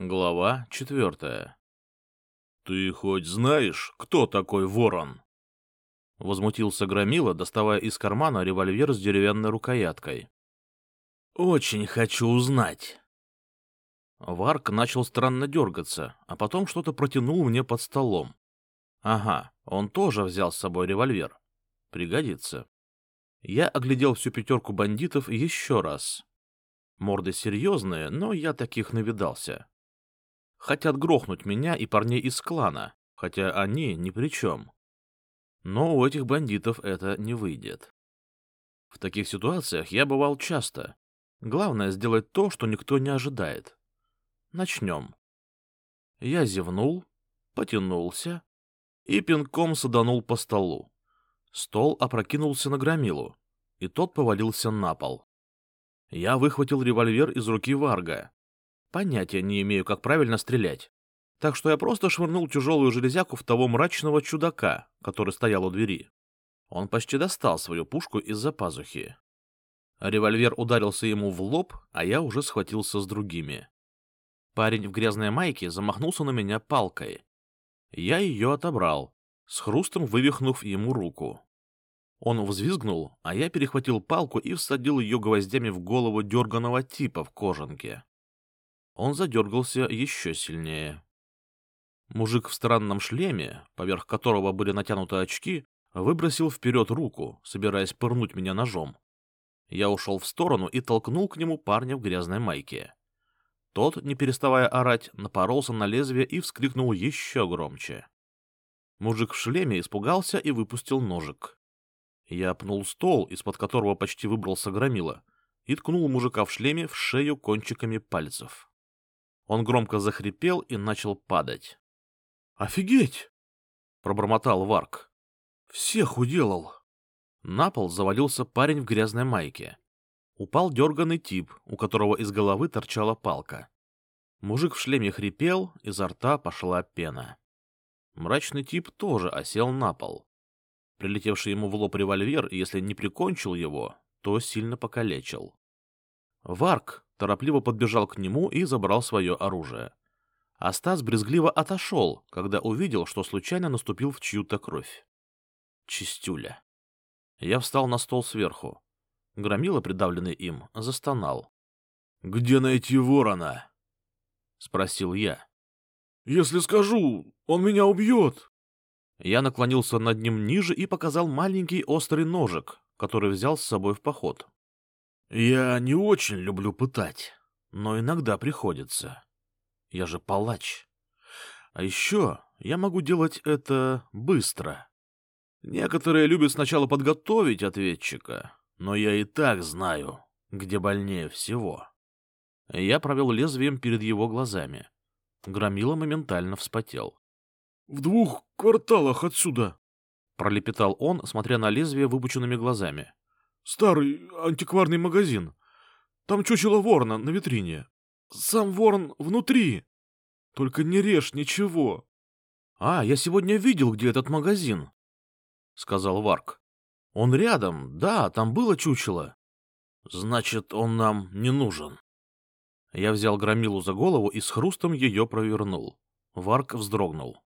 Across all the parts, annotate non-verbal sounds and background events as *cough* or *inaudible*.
Глава четвертая. «Ты хоть знаешь, кто такой ворон?» Возмутился Громила, доставая из кармана револьвер с деревянной рукояткой. «Очень хочу узнать». Варк начал странно дергаться, а потом что-то протянул мне под столом. Ага, он тоже взял с собой револьвер. Пригодится. Я оглядел всю пятерку бандитов еще раз. Морды серьезные, но я таких навидался. Хотят грохнуть меня и парней из клана, хотя они ни при чем. Но у этих бандитов это не выйдет. В таких ситуациях я бывал часто. Главное сделать то, что никто не ожидает. Начнем. Я зевнул, потянулся и пинком саданул по столу. Стол опрокинулся на громилу, и тот повалился на пол. Я выхватил револьвер из руки Варга. Понятия не имею, как правильно стрелять. Так что я просто швырнул тяжелую железяку в того мрачного чудака, который стоял у двери. Он почти достал свою пушку из-за пазухи. Револьвер ударился ему в лоб, а я уже схватился с другими. Парень в грязной майке замахнулся на меня палкой. Я ее отобрал, с хрустом вывихнув ему руку. Он взвизгнул, а я перехватил палку и всадил ее гвоздями в голову дерганого типа в кожанке. Он задергался еще сильнее. Мужик в странном шлеме, поверх которого были натянуты очки, выбросил вперед руку, собираясь пырнуть меня ножом. Я ушел в сторону и толкнул к нему парня в грязной майке. Тот, не переставая орать, напоролся на лезвие и вскрикнул еще громче. Мужик в шлеме испугался и выпустил ножик. Я пнул стол, из-под которого почти выбрался громила, и ткнул мужика в шлеме в шею кончиками пальцев. Он громко захрипел и начал падать. «Офигеть!» — пробормотал Варк. «Всех уделал!» На пол завалился парень в грязной майке. Упал дерганый тип, у которого из головы торчала палка. Мужик в шлеме хрипел, изо рта пошла пена. Мрачный тип тоже осел на пол. Прилетевший ему в лоб револьвер, если не прикончил его, то сильно покалечил. Варк торопливо подбежал к нему и забрал свое оружие. А брезгливо отошел, когда увидел, что случайно наступил в чью-то кровь. Чистюля. Я встал на стол сверху. Громила, придавленный им, застонал. — Где найти ворона? — спросил я. — Если скажу, он меня убьет, я наклонился над ним ниже и показал маленький острый ножик, который взял с собой в поход. Я не очень люблю пытать, но иногда приходится. Я же палач. А еще я могу делать это быстро. Некоторые любят сначала подготовить ответчика, но я и так знаю, где больнее всего. Я провел лезвием перед его глазами. Громила моментально вспотел. В двух кварталах отсюда, — пролепетал он, смотря на лезвие выпученными глазами. — Старый антикварный магазин. Там чучело ворона на витрине. Сам ворон внутри. Только не режь ничего. — А, я сегодня видел, где этот магазин, — сказал Варк. — Он рядом, да, там было чучело. — Значит, он нам не нужен. Я взял громилу за голову и с хрустом ее провернул. Варк вздрогнул.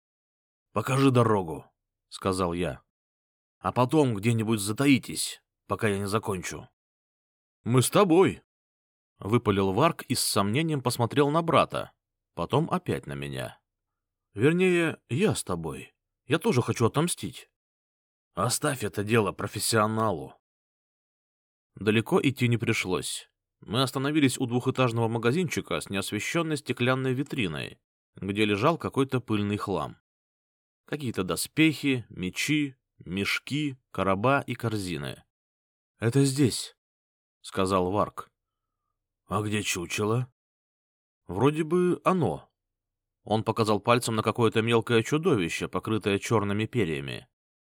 Покажи дорогу, — сказал я. — А потом где-нибудь затаитесь, пока я не закончу. — Мы с тобой, — выпалил Варк и с сомнением посмотрел на брата, потом опять на меня. — Вернее, я с тобой. Я тоже хочу отомстить. — Оставь это дело профессионалу. Далеко идти не пришлось. Мы остановились у двухэтажного магазинчика с неосвещенной стеклянной витриной, где лежал какой-то пыльный хлам какие-то доспехи, мечи, мешки, короба и корзины. — Это здесь, — сказал Варк. — А где чучело? — Вроде бы оно. Он показал пальцем на какое-то мелкое чудовище, покрытое черными перьями.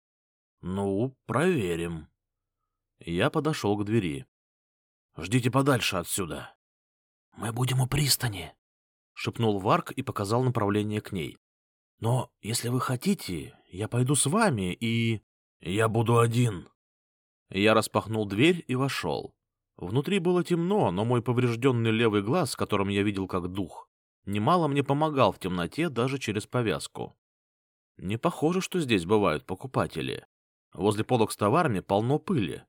— Ну, проверим. Я подошел к двери. — Ждите подальше отсюда. — Мы будем у пристани, — шепнул Варк и показал направление к ней. Но если вы хотите, я пойду с вами и... Я буду один. Я распахнул дверь и вошел. Внутри было темно, но мой поврежденный левый глаз, которым я видел как дух, немало мне помогал в темноте даже через повязку. Не похоже, что здесь бывают покупатели. Возле полок с товарами полно пыли.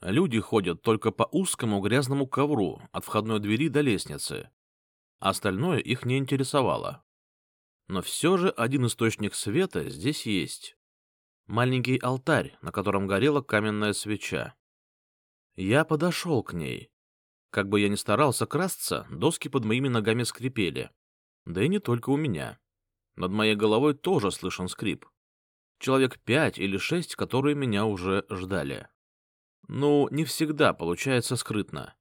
Люди ходят только по узкому грязному ковру от входной двери до лестницы. Остальное их не интересовало. Но все же один источник света здесь есть. Маленький алтарь, на котором горела каменная свеча. Я подошел к ней. Как бы я ни старался красться, доски под моими ногами скрипели. Да и не только у меня. Над моей головой тоже слышен скрип. Человек пять или шесть, которые меня уже ждали. Ну, не всегда получается скрытно.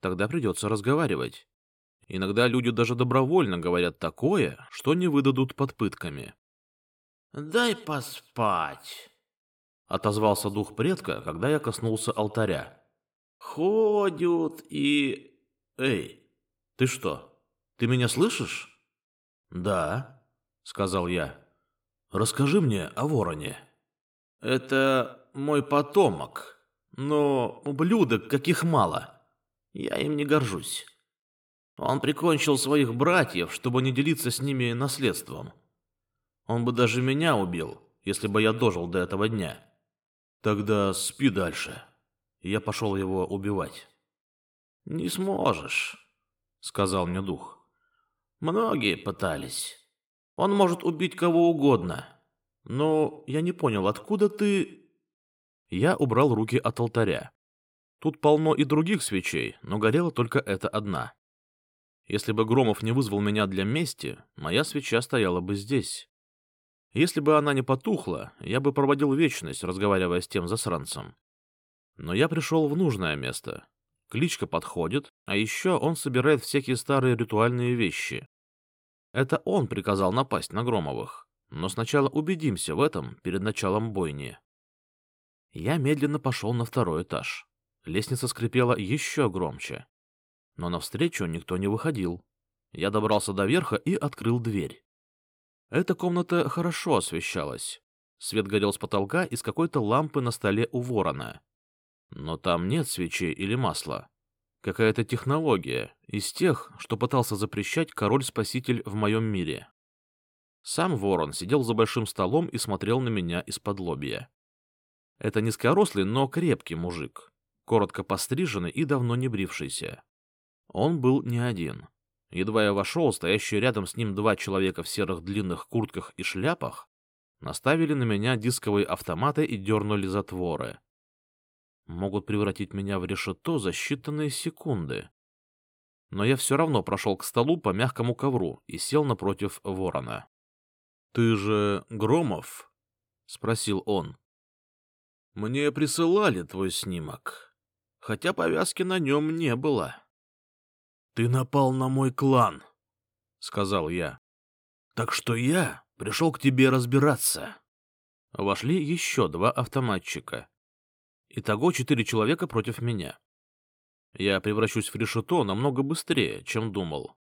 Тогда придется разговаривать. Иногда люди даже добровольно говорят такое, что не выдадут под пытками. «Дай поспать», — отозвался дух предка, когда я коснулся алтаря. «Ходят и...» «Эй, ты что, ты меня слышишь?» «Да», — сказал я. «Расскажи мне о вороне». «Это мой потомок, но ублюдок каких мало. Я им не горжусь». Он прикончил своих братьев, чтобы не делиться с ними наследством. Он бы даже меня убил, если бы я дожил до этого дня. Тогда спи дальше. Я пошел его убивать. Не сможешь, сказал мне дух. Многие пытались. Он может убить кого угодно. Но я не понял, откуда ты... Я убрал руки от алтаря. Тут полно и других свечей, но горела только эта одна. Если бы Громов не вызвал меня для мести, моя свеча стояла бы здесь. Если бы она не потухла, я бы проводил вечность, разговаривая с тем засранцем. Но я пришел в нужное место. Кличка подходит, а еще он собирает всякие старые ритуальные вещи. Это он приказал напасть на Громовых. Но сначала убедимся в этом перед началом бойни. Я медленно пошел на второй этаж. Лестница скрипела еще громче но навстречу никто не выходил. Я добрался до верха и открыл дверь. Эта комната хорошо освещалась. Свет горел с потолка из какой-то лампы на столе у ворона. Но там нет свечей или масла. Какая-то технология из тех, что пытался запрещать король-спаситель в моем мире. Сам ворон сидел за большим столом и смотрел на меня из-под лобья. Это низкорослый, но крепкий мужик, коротко постриженный и давно не брившийся. Он был не один. Едва я вошел, стоящие рядом с ним два человека в серых длинных куртках и шляпах наставили на меня дисковые автоматы и дернули затворы. Могут превратить меня в решето за считанные секунды. Но я все равно прошел к столу по мягкому ковру и сел напротив ворона. — Ты же Громов? — спросил он. — Мне присылали твой снимок, хотя повязки на нем не было. «Ты напал на мой клан», — сказал я. «Так что я пришел к тебе разбираться». Вошли еще два автоматчика. Итого четыре человека против меня. Я превращусь в решето намного быстрее, чем думал.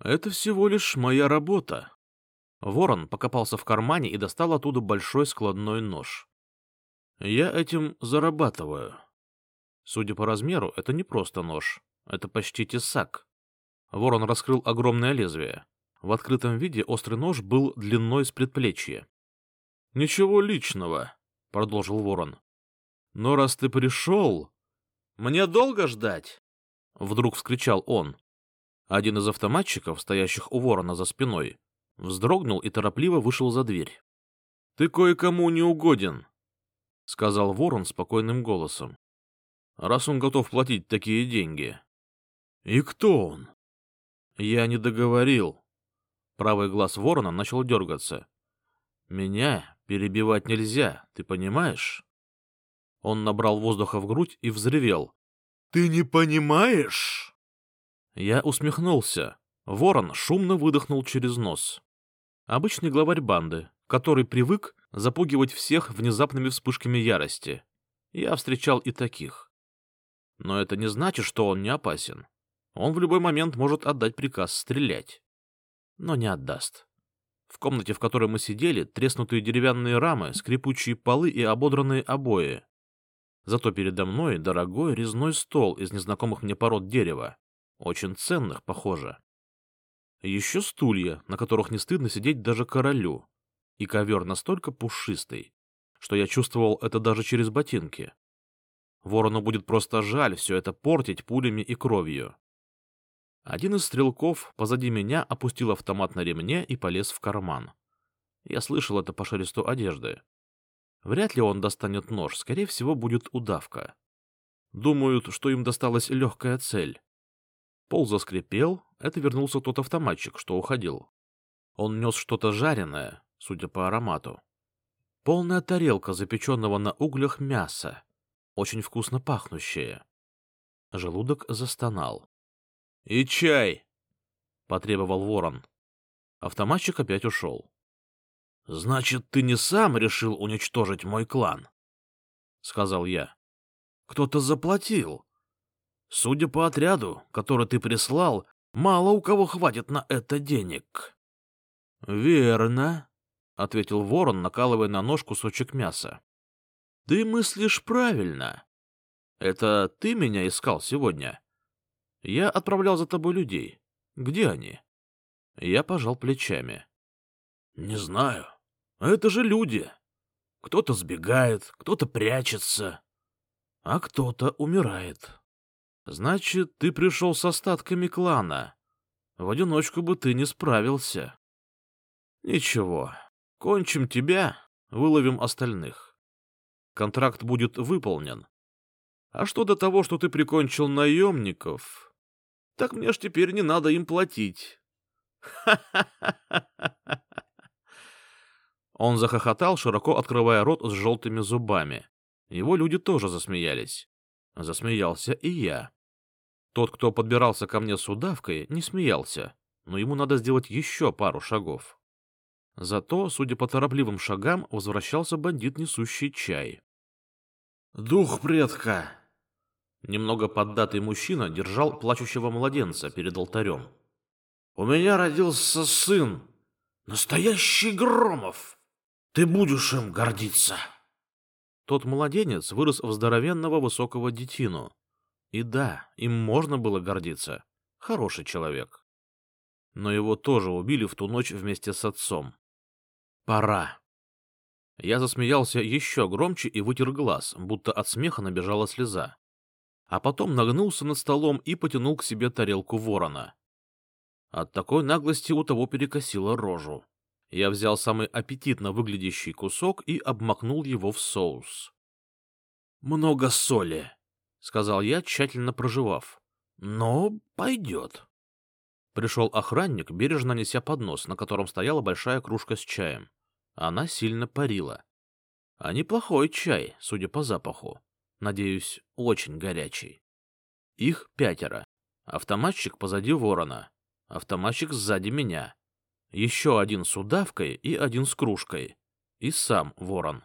Это всего лишь моя работа. Ворон покопался в кармане и достал оттуда большой складной нож. Я этим зарабатываю. Судя по размеру, это не просто нож. Это почти тесак. Ворон раскрыл огромное лезвие. В открытом виде острый нож был длиной с предплечья. — Ничего личного, — продолжил ворон. — Но раз ты пришел... — Мне долго ждать? — вдруг вскричал он. Один из автоматчиков, стоящих у ворона за спиной, вздрогнул и торопливо вышел за дверь. — Ты кое-кому не угоден, — сказал ворон спокойным голосом. — Раз он готов платить такие деньги. «И кто он?» Я не договорил. Правый глаз ворона начал дергаться. «Меня перебивать нельзя, ты понимаешь?» Он набрал воздуха в грудь и взревел. «Ты не понимаешь?» Я усмехнулся. Ворон шумно выдохнул через нос. Обычный главарь банды, который привык запугивать всех внезапными вспышками ярости. Я встречал и таких. Но это не значит, что он не опасен. Он в любой момент может отдать приказ стрелять. Но не отдаст. В комнате, в которой мы сидели, треснутые деревянные рамы, скрипучие полы и ободранные обои. Зато передо мной дорогой резной стол из незнакомых мне пород дерева. Очень ценных, похоже. Еще стулья, на которых не стыдно сидеть даже королю. И ковер настолько пушистый, что я чувствовал это даже через ботинки. Ворону будет просто жаль все это портить пулями и кровью. Один из стрелков позади меня опустил автомат на ремне и полез в карман. Я слышал это по шелесту одежды. Вряд ли он достанет нож, скорее всего, будет удавка. Думают, что им досталась легкая цель. Пол заскрипел, это вернулся тот автоматчик, что уходил. Он нес что-то жареное, судя по аромату. Полная тарелка запеченного на углях мяса, очень вкусно пахнущее. Желудок застонал. — И чай! — потребовал ворон. Автоматчик опять ушел. — Значит, ты не сам решил уничтожить мой клан? — сказал я. — Кто-то заплатил. Судя по отряду, который ты прислал, мало у кого хватит на это денег. — Верно, — ответил ворон, накалывая на нож кусочек мяса. — Ты мыслишь правильно. Это ты меня искал сегодня? Я отправлял за тобой людей. Где они? Я пожал плечами. — Не знаю. Это же люди. Кто-то сбегает, кто-то прячется, а кто-то умирает. Значит, ты пришел с остатками клана. В одиночку бы ты не справился. Ничего, кончим тебя, выловим остальных. Контракт будет выполнен. А что до того, что ты прикончил наемников, так мне ж теперь не надо им платить. *laughs* Он захохотал, широко открывая рот с желтыми зубами. Его люди тоже засмеялись. Засмеялся и я. Тот, кто подбирался ко мне с удавкой, не смеялся, но ему надо сделать еще пару шагов. Зато, судя по торопливым шагам, возвращался бандит, несущий чай. «Дух предка!» Немного поддатый мужчина держал плачущего младенца перед алтарем. «У меня родился сын, настоящий Громов! Ты будешь им гордиться!» Тот младенец вырос в здоровенного высокого детину, и да, им можно было гордиться. Хороший человек. Но его тоже убили в ту ночь вместе с отцом. Пора. Я засмеялся еще громче и вытер глаз, будто от смеха набежала слеза. А потом нагнулся над столом и потянул к себе тарелку ворона. От такой наглости у того перекосило рожу. Я взял самый аппетитно выглядящий кусок и обмакнул его в соус. «Много соли», — сказал я, тщательно проживав. — Но пойдет. Пришел охранник, бережно неся поднос, на котором стояла большая кружка с чаем. Она сильно парила. А неплохой чай, судя по запаху. Надеюсь, очень горячий. Их пятеро. Автоматчик позади ворона. Автоматчик сзади меня. Еще один с удавкой и один с кружкой. И сам ворон.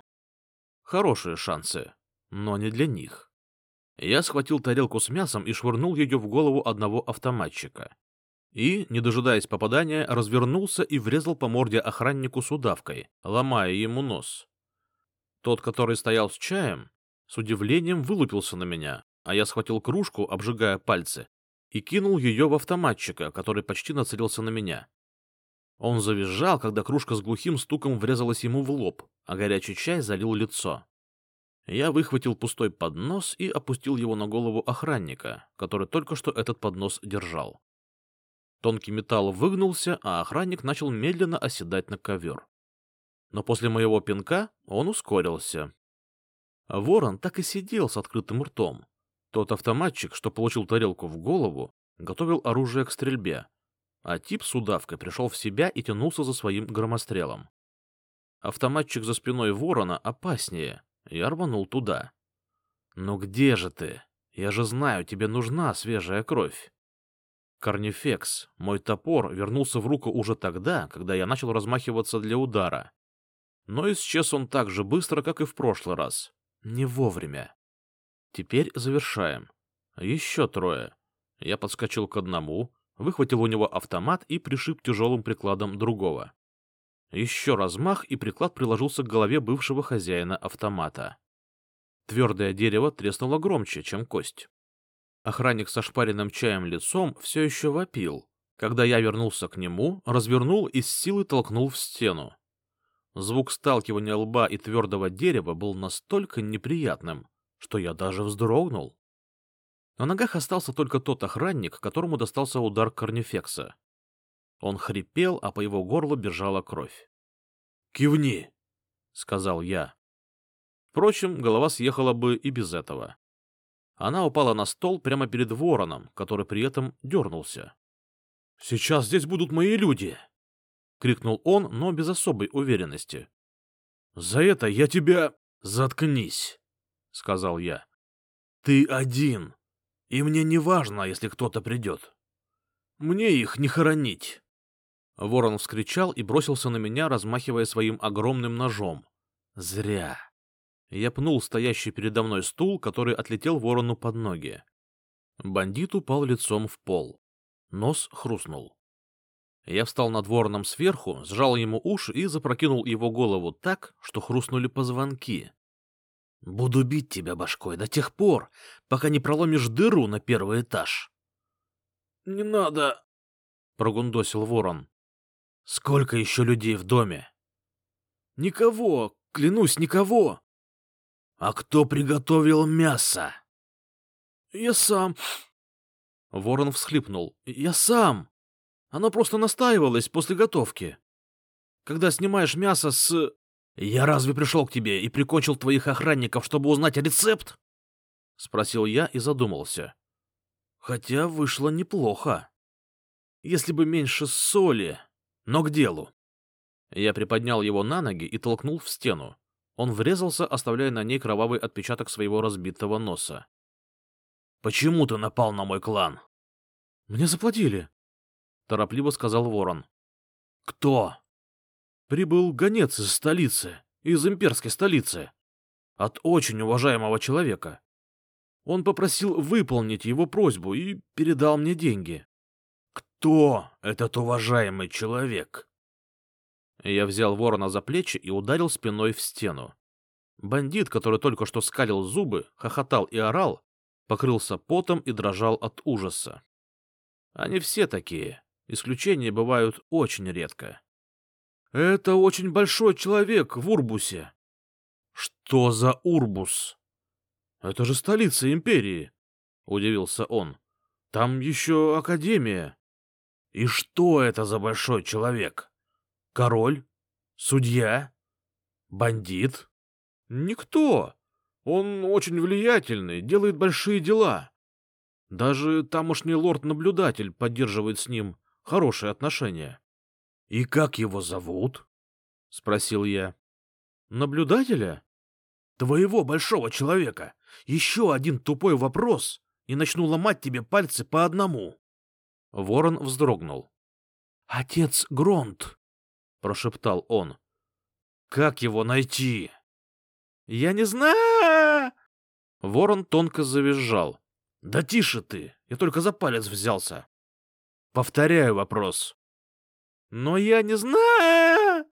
Хорошие шансы, но не для них. Я схватил тарелку с мясом и швырнул ее в голову одного автоматчика. И, не дожидаясь попадания, развернулся и врезал по морде охраннику с удавкой, ломая ему нос. Тот, который стоял с чаем, с удивлением вылупился на меня, а я схватил кружку, обжигая пальцы, и кинул ее в автоматчика, который почти нацелился на меня. Он завизжал, когда кружка с глухим стуком врезалась ему в лоб, а горячий чай залил лицо. Я выхватил пустой поднос и опустил его на голову охранника, который только что этот поднос держал. Тонкий металл выгнулся, а охранник начал медленно оседать на ковер. Но после моего пинка он ускорился. Ворон так и сидел с открытым ртом. Тот автоматчик, что получил тарелку в голову, готовил оружие к стрельбе, а тип с удавкой пришел в себя и тянулся за своим громострелом. Автоматчик за спиной ворона опаснее, я рванул туда. «Ну где же ты? Я же знаю, тебе нужна свежая кровь». Корнифекс, мой топор, вернулся в руку уже тогда, когда я начал размахиваться для удара. Но исчез он так же быстро, как и в прошлый раз. Не вовремя. Теперь завершаем. Еще трое. Я подскочил к одному, выхватил у него автомат и пришиб тяжелым прикладом другого. Еще размах, и приклад приложился к голове бывшего хозяина автомата. Твердое дерево треснуло громче, чем кость. Охранник со шпаренным чаем лицом все еще вопил, Когда я вернулся к нему, развернул и с силой толкнул в стену. Звук сталкивания лба и твердого дерева был настолько неприятным, что я даже вздрогнул. На ногах остался только тот охранник, которому достался удар корнифекса. Он хрипел, а по его горлу бежала кровь. «Кивни!» — сказал я. Впрочем, голова съехала бы и без этого. Она упала на стол прямо перед вороном, который при этом дернулся. «Сейчас здесь будут мои люди!» — крикнул он, но без особой уверенности. «За это я тебя... Заткнись!» — сказал я. «Ты один, и мне не важно, если кто-то придет. Мне их не хоронить!» Ворон вскричал и бросился на меня, размахивая своим огромным ножом. «Зря!» Я пнул стоящий передо мной стул, который отлетел ворону под ноги. Бандит упал лицом в пол. Нос хрустнул. Я встал над вороном сверху, сжал ему уши и запрокинул его голову так, что хрустнули позвонки. «Буду бить тебя башкой до тех пор, пока не проломишь дыру на первый этаж». «Не надо», — прогундосил ворон. «Сколько еще людей в доме?» «Никого, клянусь, никого!» «А кто приготовил мясо?» «Я сам...» Ворон всхлипнул. «Я сам! Оно просто настаивалось после готовки. Когда снимаешь мясо с...» «Я разве пришел к тебе и прикончил твоих охранников, чтобы узнать рецепт?» — спросил я и задумался. Хотя вышло неплохо. Если бы меньше соли, но к делу. Я приподнял его на ноги и толкнул в стену. Он врезался, оставляя на ней кровавый отпечаток своего разбитого носа. «Почему ты напал на мой клан?» «Мне заплатили», — торопливо сказал ворон. «Кто?» «Прибыл гонец из столицы, из имперской столицы, от очень уважаемого человека. Он попросил выполнить его просьбу и передал мне деньги». «Кто этот уважаемый человек?» Я взял ворона за плечи и ударил спиной в стену. Бандит, который только что скалил зубы, хохотал и орал, покрылся потом и дрожал от ужаса. Они все такие, исключения бывают очень редко. «Это очень большой человек в Урбусе». «Что за Урбус?» «Это же столица империи», — удивился он. «Там еще Академия». «И что это за большой человек?» Король? Судья? Бандит? Никто. Он очень влиятельный, делает большие дела. Даже тамошний лорд-наблюдатель поддерживает с ним хорошие отношения. — И как его зовут? — спросил я. — Наблюдателя? — Твоего большого человека. Еще один тупой вопрос, и начну ломать тебе пальцы по одному. Ворон вздрогнул. — Отец Гронт, прошептал он. Как его найти? Я не знаю. Ворон тонко завизжал. Да тише ты, я только за палец взялся. Повторяю вопрос. Но я не знаю.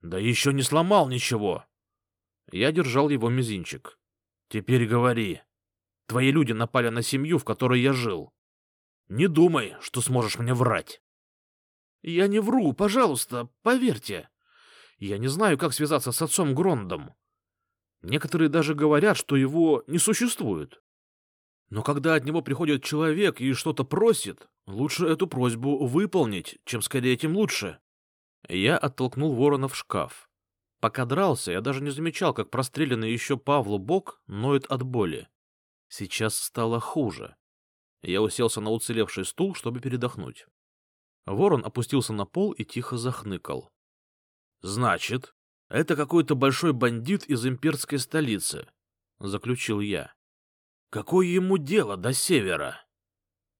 Да еще не сломал ничего. Я держал его мизинчик. Теперь говори. Твои люди напали на семью, в которой я жил. Не думай, что сможешь мне врать. Я не вру, пожалуйста, поверьте. Я не знаю, как связаться с отцом Грондом. Некоторые даже говорят, что его не существует. Но когда от него приходит человек и что-то просит, лучше эту просьбу выполнить, чем скорее тем лучше. Я оттолкнул ворона в шкаф. Пока дрался, я даже не замечал, как простреленный еще Павлу бок ноет от боли. Сейчас стало хуже. Я уселся на уцелевший стул, чтобы передохнуть. Ворон опустился на пол и тихо захныкал. — Значит, это какой-то большой бандит из имперской столицы, — заключил я. — Какое ему дело до севера?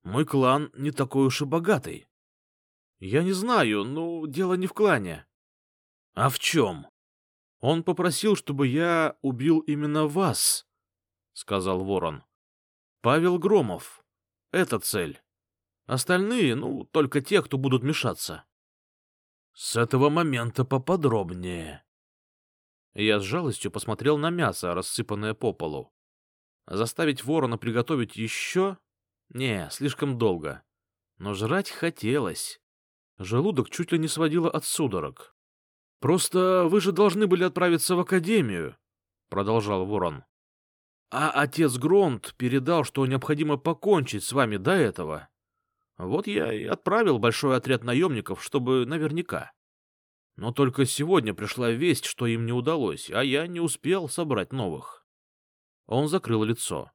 Мой клан не такой уж и богатый. — Я не знаю, но дело не в клане. — А в чем? — Он попросил, чтобы я убил именно вас, — сказал ворон. — Павел Громов. Это цель. Остальные, ну, только те, кто будут мешаться. С этого момента поподробнее. Я с жалостью посмотрел на мясо, рассыпанное по полу. Заставить ворона приготовить еще? Не, слишком долго. но жрать хотелось. Желудок чуть ли не сводило от судорог. «Просто вы же должны были отправиться в академию», — продолжал Ворон. «А отец Гронт передал, что необходимо покончить с вами до этого. Вот я и отправил большой отряд наемников, чтобы наверняка. Но только сегодня пришла весть, что им не удалось, а я не успел собрать новых». Он закрыл лицо.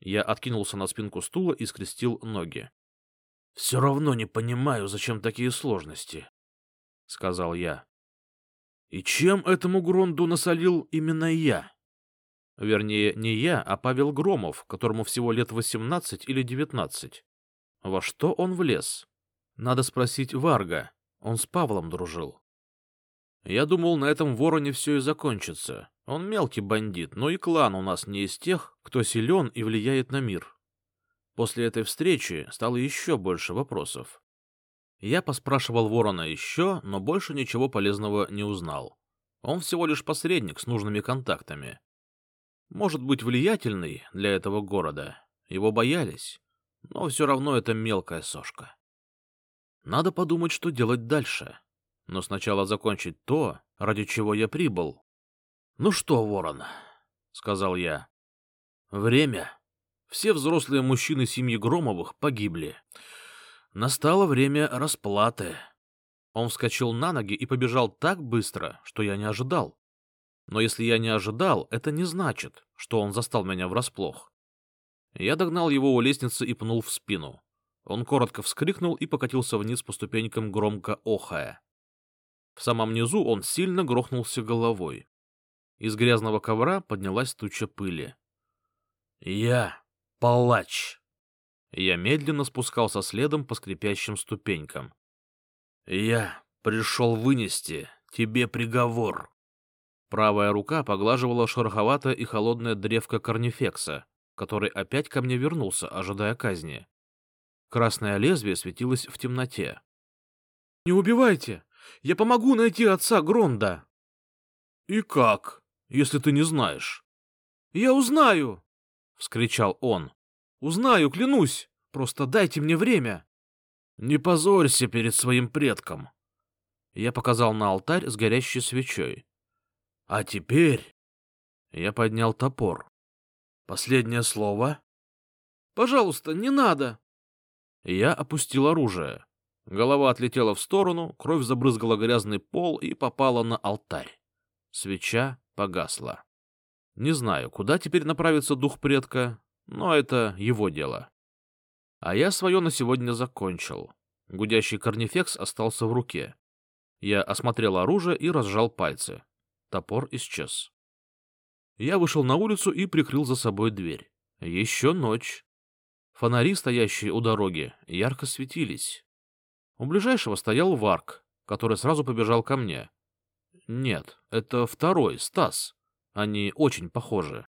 Я откинулся на спинку стула и скрестил ноги. — Все равно не понимаю, зачем такие сложности, — сказал я. — И чем этому Гронду насолил именно я? Вернее, не я, а Павел Громов, которому всего лет восемнадцать или девятнадцать. Во что он влез? Надо спросить Варга, он с Павлом дружил. Я думал, на этом вороне все и закончится. Он мелкий бандит, но и клан у нас не из тех, кто силен и влияет на мир. После этой встречи стало еще больше вопросов. Я поспрашивал ворона еще, но больше ничего полезного не узнал. Он всего лишь посредник с нужными контактами. Может быть, влиятельный для этого города. Его боялись, но все равно это мелкая сошка. Надо подумать, что делать дальше. Но сначала закончить то, ради чего я прибыл, «Ну что, ворон?» — сказал я. «Время. Все взрослые мужчины семьи Громовых погибли. Настало время расплаты». Он вскочил на ноги и побежал так быстро, что я не ожидал. Но если я не ожидал, это не значит, что он застал меня врасплох. Я догнал его у лестницы и пнул в спину. Он коротко вскрикнул и покатился вниз по ступенькам, громко охая. В самом низу он сильно грохнулся головой. Из грязного ковра поднялась туча пыли. «Я палач!» Я медленно спускался следом по скрипящим ступенькам. «Я пришел вынести тебе приговор!» Правая рука поглаживала шероховатое и холодное древко корнифекса, который опять ко мне вернулся, ожидая казни. Красное лезвие светилось в темноте. «Не убивайте! Я помогу найти отца Гронда!» «И как?» Если ты не знаешь. — Я узнаю! — вскричал он. — Узнаю, клянусь! Просто дайте мне время! — Не позорься перед своим предком! Я показал на алтарь с горящей свечой. — А теперь... Я поднял топор. — Последнее слово? — Пожалуйста, не надо! Я опустил оружие. Голова отлетела в сторону, кровь забрызгала грязный пол и попала на алтарь. Свеча погасла. Не знаю, куда теперь направится дух предка, но это его дело. А я свое на сегодня закончил. Гудящий корнифекс остался в руке. Я осмотрел оружие и разжал пальцы. Топор исчез. Я вышел на улицу и прикрыл за собой дверь. Еще ночь. Фонари, стоящие у дороги, ярко светились. У ближайшего стоял Варк, который сразу побежал ко мне. Нет, это второй, Стас. Они очень похожи.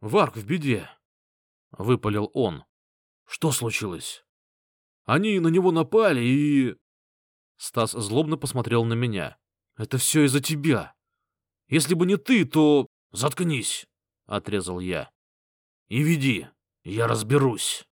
Варк в беде, — выпалил он. Что случилось? Они на него напали и... Стас злобно посмотрел на меня. Это все из-за тебя. Если бы не ты, то... Заткнись, — отрезал я. И веди, я разберусь.